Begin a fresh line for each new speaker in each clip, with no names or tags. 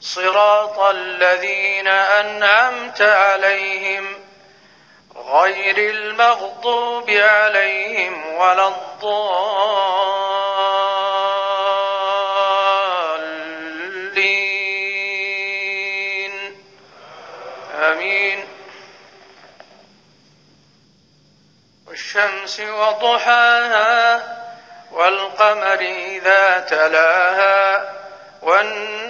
صراط الذين أنعمت عليهم غير المغضوب عليهم ولا الضالين. آمين. والشمس وضحاها والقمر إذا تلاها والنهار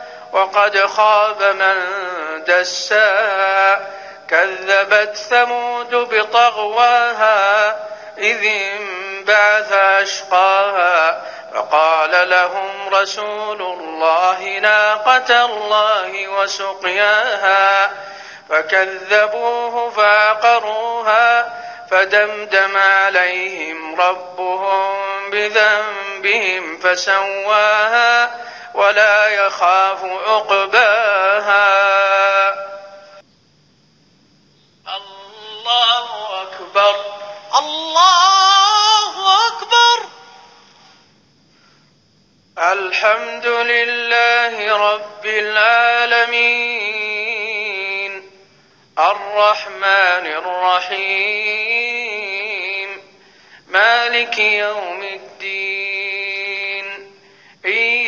وقد خاب من دسا كذبت ثمود بطغواها إذ انبعث أشقاها. فقال لهم رسول الله ناقة الله وسقياها. فكذبوه فعقروها فدمدم عليهم ربهم بذنبهم فسواها. ولا يخاف عقباها. الله أكبر.
الله أكبر.
الحمد لله رب العالمين. الرحمن الرحيم. مالك يوم الدين.